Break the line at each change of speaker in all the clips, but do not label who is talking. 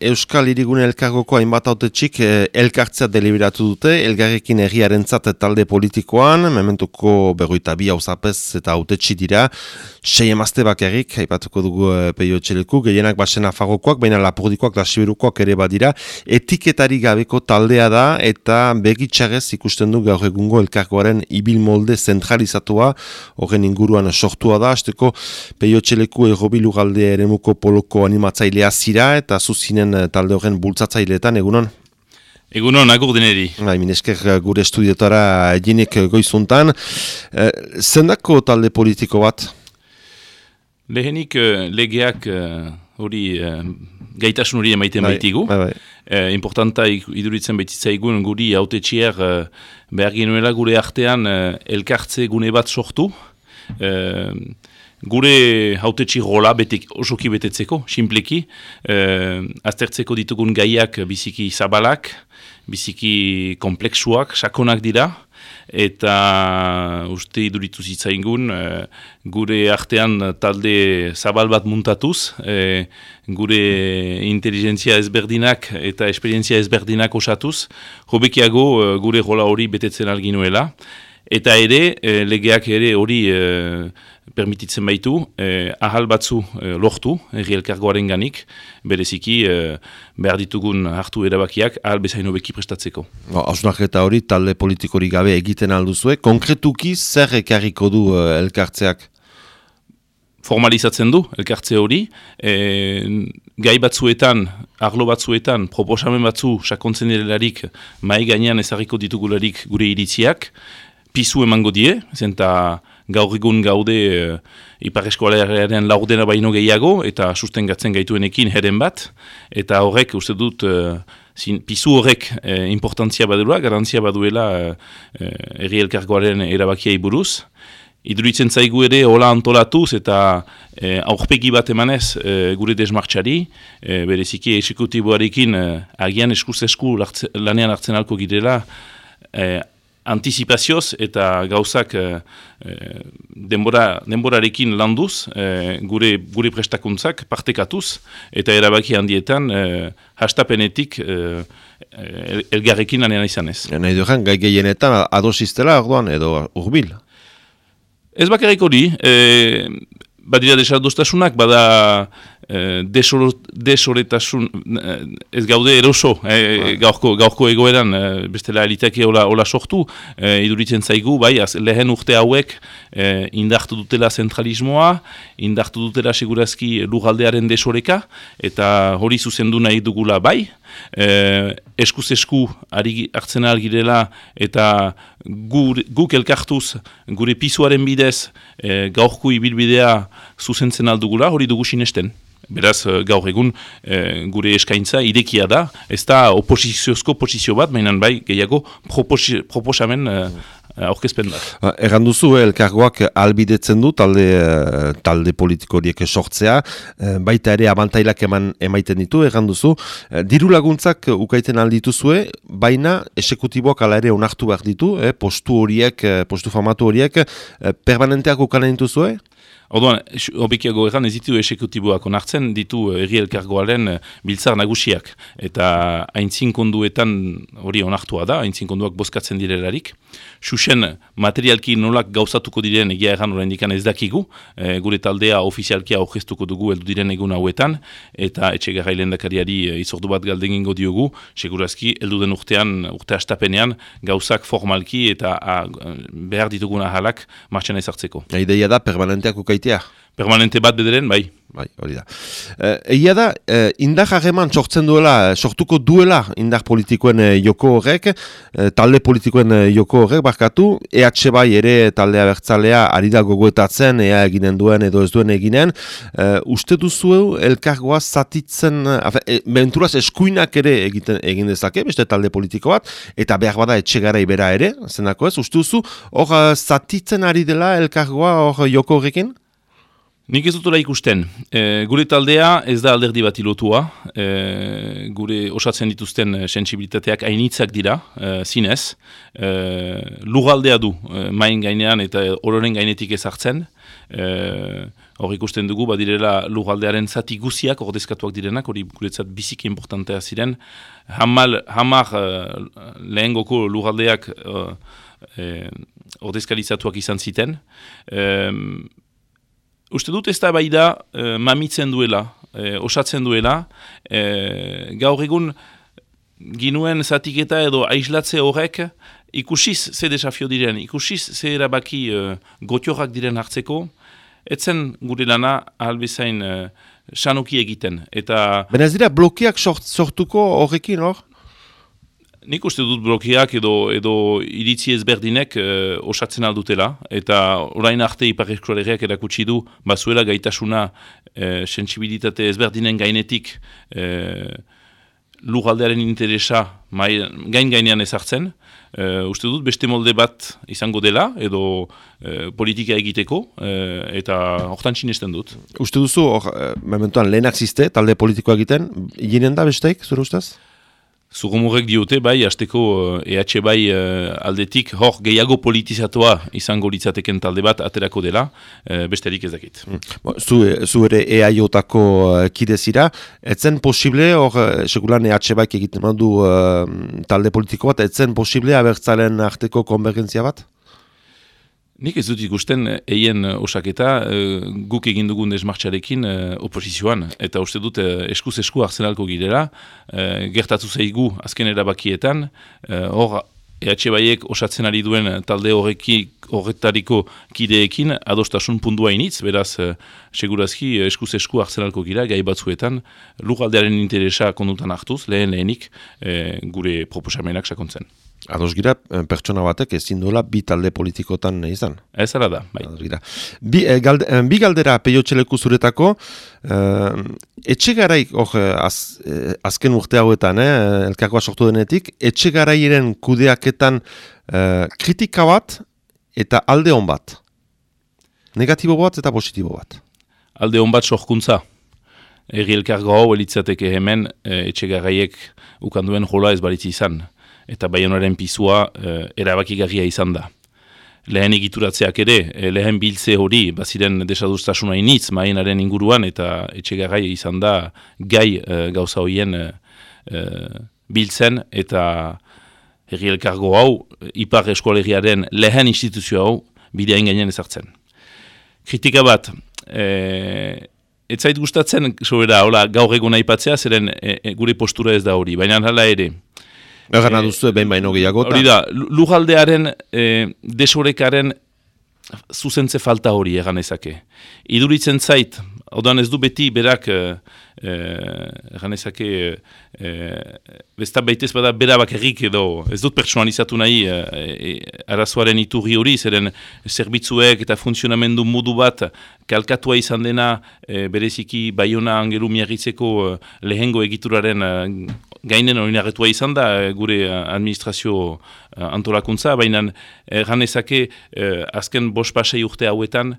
Euskal Irigune Elkargoko hainbat autetxik eh, elkartzea deliberatu dute, elgarrekin erriaren talde politikoan, mementuko berroita bi hauzapez eta autetxi dira, sei emazte bakarrik, haipatuko dugu eh, peio txeleku, gehienak basen afagokoak, baina lapurdikoak da siberukoak ere badira, etiketari gabeko taldea da, eta begitxarez ikusten du gaur egungo elkargoaren ibil molde zentralizatua, horren inguruan sortua da, azteko peio txeleku errobilu galde ere muko poloko animatzailea zira, eta zuzinen eh, talde horren bultzatzaileetan, egunon?
Egunon, agur deneri.
Bai, minesker eh, gure estudiotara eginek goizuntan. E, zendako talde politiko bat?
Lehenik legeak hori gaitasun hori emaiten bai, baitigu. Bai, bai. importanta iduritzen baititzaigun guri haute txier behar genuela gure artean elkartze gune bat sortu gure hautetxi rola betek, osoki betetzeko, simpleki, eh, aztertzeko ditugun gaiak biziki zabalak, biziki kompleksuak, sakonak dira, eta uste iduritu zitzaingun, eh, gure artean talde zabal bat muntatuz, eh, gure inteligentzia ezberdinak eta esperientzia ezberdinak osatuz, hobekiago eh, gure rola hori betetzen alginuela, eta ere, legeak ere hori permititzen baitu, eh, ahal batzu eh, lortu, erri elkargoaren ganik, bereziki eh, behar ditugun hartu erabakiak ahal bezaino beki prestatzeko.
Hausnak eta hori talde politikori gabe egiten alduzue, konkretuki zer ekarriko du eh, elkartzeak?
Formalizatzen du elkartze hori, eh, gai batzuetan, arlo batzuetan, proposamen batzu sakontzen direlarik, mai gainean ezarriko ditugularik gure iritziak, pizu emango die, zenta gaur egun gaude uh, Ipar Eskoalearen laurdena baino gehiago, eta sustengatzen gaituenekin heren bat, eta horrek, uste dut, uh, zin, pizu horrek uh, importantzia badura, garantzia baduela uh, uh, erri elkargoaren erabakiai buruz. Iduritzen zaigu ere hola antolatuz eta e, aurpegi bat emanez gure desmartxari, e, bereziki esekutiboarekin e, agian eskuz esku lanean hartzen alko girela, antizipazioz eta gauzak e, denbora, denborarekin landuz, e, gure, gure prestakuntzak partekatuz, eta erabaki handietan e, hastapenetik e, elgarrekin lanean izan ez.
Nahi duan, gai gehienetan adosiztela orduan edo urbil?
Ez bakarrik hori, e, badira desardostasunak, bada desoretasun, e, ez gaude eroso, e, gaurko, gaurko egoeran, e, bestela eliteke hola, hola sortu, e, iduritzen zaigu, bai, az, lehen urte hauek e, indartu dutela zentralismoa, indartu dutela segurazki lugaldearen desoreka, eta hori zuzendu nahi dugula bai, eh, eskuz esku hartzen algirela eta gur, guk elkartuz gure pizuaren bidez eh, gaurko ibilbidea zuzentzen aldugula hori dugu sinesten. Beraz, eh, gaur egun eh, gure eskaintza irekia da, ez da oposiziozko posizio bat, mainan bai gehiago proposamen eh, Eh, aurkezpen da.
Erran duzu, eh, elkargoak albidetzen du talde, eh, talde politiko horiek sortzea, baita ere abantailak eman emaiten ditu, erran duzu. Diru laguntzak ukaiten aldituzue, baina esekutiboak ala ere onartu behar ditu, postu horiek, postu famatu horiek, permanenteak ukanen dituzue?
Orduan, obikiago egan ez ditu esekutiboak onartzen, ditu eh, erri elkargoaren eh, biltzar nagusiak. Eta haintzin konduetan hori onartua da, haintzin konduak bozkatzen direlarik. Xuxen materialki nolak gauzatuko diren egia egan horrein dikan ez dakigu, e, gure taldea ofizialkia aurkeztuko dugu eldu diren egun hauetan, eta etxe garrailen dakariari izordu bat galdengingo diogu, segurazki eldu den urtean, urte astapenean, gauzak formalki eta a, behar dituguna halak martxan ezartzeko.
Ideia da, permanenteak ukait egitea.
Permanente bat bederen, bai.
Bai, hori da. Eh, egia da, eh, indar hageman sortzen duela, sortuko duela indar politikoen eh, joko horrek, eh, talde politikoen joko horrek, barkatu, EH bai ere taldea bertzalea ari da gogoetatzen, ea eginen duen edo ez duen eginen. Eh, uste duzu elkargoa zatitzen, eh, benturaz eskuinak ere egiten egin dezake, beste talde politiko bat, eta behar bada etxe gara ibera ere, zenako ez, uste duzu, hor zatitzen ari dela elkargoa hor joko horrekin?
Nik ez dutura ikusten. E, gure taldea ez da alderdi bat ilotua. E, gure osatzen dituzten e, sensibilitateak hainitzak dira, e, zinez. E, lugaldea du e, main gainean eta ororen gainetik ezartzen. E, hor ikusten dugu, badirela lugaldearen zati guziak, ordezkatuak direnak, hori guretzat biziki importantea ziren, hamal, hamar uh, lehen goko lugaldeak uh, eh, ordezkalizatuak izan ziten. Um, uste dut ez da bai da uh, mamitzen duela, uh, osatzen duela, uh, gaur egun ginuen zatiketa edo aislatze horrek, ikusiz ze desafio diren, ikusiz ze erabaki uh, diren hartzeko, etzen gure lana albezain uh, sanoki egiten. Eta...
Ben ez dira blokeak sort, sortuko horrekin hor?
Nik uste dut blokeak edo, edo iritzi ezberdinek uh, osatzen aldutela, eta orain arte iparreskoareak erakutsi du, bazuela gaitasuna uh, sensibilitate ezberdinen gainetik uh, lugaldearen interesa gain gainean ezartzen, Uh, uste dut beste molde bat izango dela edo uh, politika egiteko uh, eta hortan sinesten dut.
Uste duzu, or, uh, mementuan lehenak ziste, talde politikoa egiten, ginen da besteik, zure ustez?
Zugumurrek diote, bai, azteko EH bai uh, aldetik hor gehiago politizatua izango litzateken talde bat aterako dela, uh, besterik ez dakit. Mm.
Zu, zu ere EAJ-tako uh, kidezira, etzen posible, hor, sekulan EH bai egiten du uh, talde politiko bat, etzen posible abertzalen arteko konvergentzia bat?
Nik ez dut ikusten eien osaketa uh, guk egin dugun desmartxarekin oposizioan. Eta uste dut eskuz esku arzenalko girela, gertatu zaigu azken erabakietan, hor EH Baiek osatzen ari duen talde horrekik horretariko kideekin adostasun pundua initz, beraz, segurazki eskuz esku arzenalko gira, gai batzuetan, lugaldearen interesa kondutan hartuz, lehen lehenik, gure proposamenak sakontzen.
Ados gira, eh, pertsona batek ezin duela bi talde politikotan izan.
Ez ara da, bai.
Bi, e, galde, e, bi galdera peiotxeleku zuretako, e, etxe garaik, oh, az, azken urte hauetan, eh, elkakoa sortu denetik, etxe garairen kudeaketan e, kritika bat eta alde hon bat. Negatibo bat eta positibo bat.
Alde hon bat sorkuntza. Eri elkargo hau elitzateke hemen e, etxe garaiek ukanduen jola ez baritzi izan eta baionaren pizua e, erabakigarria izan da. Lehen egituratzeak ere, e, lehen biltze hori, baziren desadustasuna initz mainaren inguruan, eta etxegarrai izan da gai e, gauza hoien e, biltzen, eta herri elkargo hau, ipar eskolegiaren lehen instituzio hau, bideain gainen ezartzen. Kritika bat, e, ez zait gustatzen, sobera, hola, gaur egun aipatzea, zeren gure postura ez da hori, baina hala ere,
Egan e, aduzu, behin baino gehiago.
Hori da, lujaldearen e, desorekaren zuzentze falta hori egan ezake. Iduritzen zait, odan ez du beti berak egan ezake besta baitez bada berabak errik edo ez dut pertsuanizatu nahi e, arazoaren iturri hori, zeren zerbitzuek eta funtzionamendu modu bat kalkatua izan dena bereziki baiona angelu miagitzeko lehengo egituraren gainen hori narretua izan da eh, gure eh, administrazio uh, antolakuntza, baina ganezake uh, azken bost pasei urte hauetan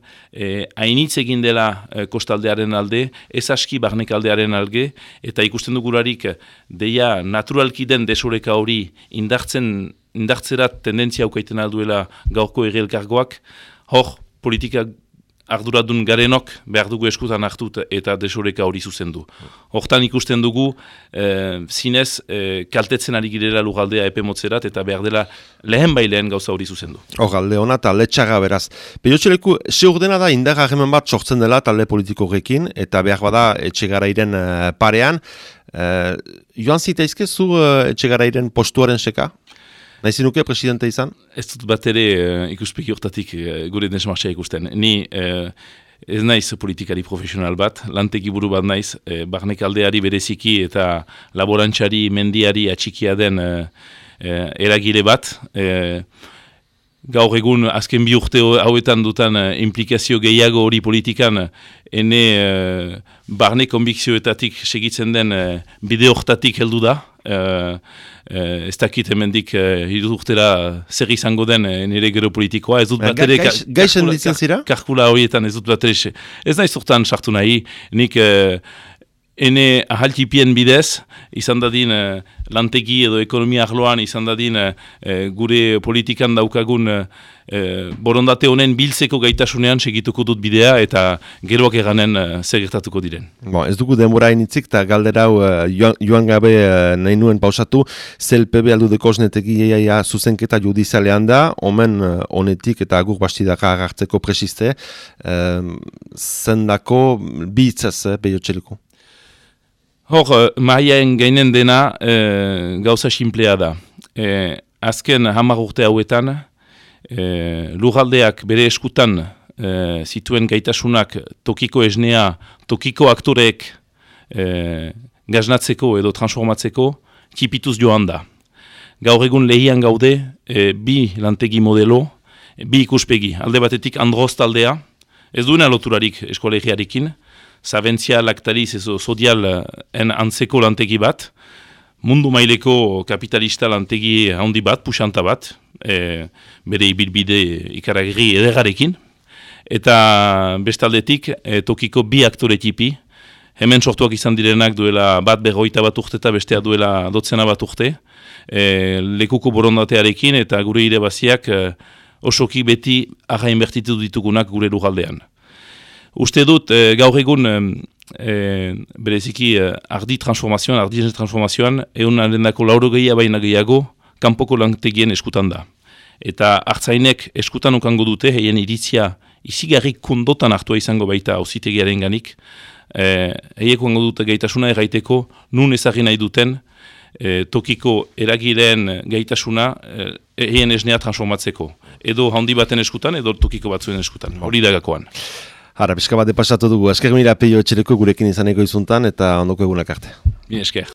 hainitz egin dela kostaldearen alde, ez aski barnek aldearen alge, eta ikusten dugularik deia naturalki den desoreka hori indartzen indartzerat tendentzia aukaiten alduela gaurko erreelkargoak, hor politika arduradun garenok behar dugu eskutan hartut eta desoreka hori zuzendu. Hortan ikusten dugu, e, zinez, e, kaltetzen ari girela lugaldea epe motzerat eta behar dela lehen bai lehen gauza hori zuzendu.
Hor, alde hona eta letxaga beraz. Peiotxeleku, ze urdena da indaga hemen bat sortzen dela talde politiko gekin, eta behar bada etxegarairen uh, parean. Uh, joan zitaizke zu uh, etxegarairen postuaren seka? Naiz nuke presidente izan?
Ez dut bat ere uh, ikuspeki hortatik uh, gure desmartxea ikusten. Ni uh, ez naiz politikari profesional bat, lanteki buru bat naiz, uh, barnek aldeari bereziki eta laborantxari mendiari atxikia den uh, eragile bat. Uh, gaur egun azken bi urte hauetan dutan uh, implikazio gehiago hori politikan ene uh, barne konbikzioetatik segitzen den uh, bide hortatik heldu da. Uh, uh, ez dakit hemendik uh, urtera zer izango den uh, nire gero politikoa, ez dut bat ere...
Gaixen ditzen zira?
Karkula horietan ez dut bat ere... Ez nahi zurtan sartu nahi, nik... Uh, ene ahaltipien bidez, izan dadin uh, lantegi edo ekonomia arloan, izan dadin uh, gure politikan daukagun uh, borondate honen biltzeko gaitasunean segituko dut bidea eta geroak eganen uh, zer gertatuko diren.
Bo, ez dugu demora initzik eta galderau uh, joan, joan gabe nahi nuen pausatu, ZLPB aldu deko zuzenketa judizialean da, omen honetik eta agur bastidaka agartzeko presiste, uh, zendako bitzaz, eh, behotxeliko?
Hor, eh, maiaen gainen dena e, gauza simplea da. E, azken hamar urte hauetan, e, lurraldeak bere eskutan e, zituen gaitasunak tokiko esnea, tokiko aktorek e, gaznatzeko edo transformatzeko, kipituz joan da. Gaur egun lehian gaude, e, bi lantegi modelo, bi ikuspegi. Alde batetik androz taldea, ez duena loturarik eskolegiarekin, zabentzia laktariz ezo zodial en antzeko lantegi bat, mundu maileko kapitalista lantegi handi bat, pusanta bat, e, bere ibilbide ikaragri edegarekin, eta bestaldetik e, tokiko bi aktore tipi, hemen sortuak izan direnak duela bat berroita bat urte eta bestea duela dotzena bat urte, e, lekuko borondatearekin eta gure irebaziak e, osoki beti arrain bertitu ditugunak gure lugaldean. Uste dut, e, gaur egun, e, bereziki, e, ardi transformazioan, ardi transformazioan, egun alendako lauro gehiago baina gehiago, kanpoko lantegien eskutan da. Eta hartzainek eskutan ukango dute, heien iritzia izigarrik kondotan hartua izango baita ausitegiaren ganik, e, heiek ukango dute gaitasuna erraiteko, nun ezagin nahi duten, e, tokiko eragileen gaitasuna heien esnea transformatzeko. Edo handi baten eskutan, edo tokiko batzuen eskutan. Hori da gakoan.
Hara, pixka bat depasatu dugu. Esker mira peio etxereko gurekin izaneko izuntan eta ondoko egunak arte.
Bien esker.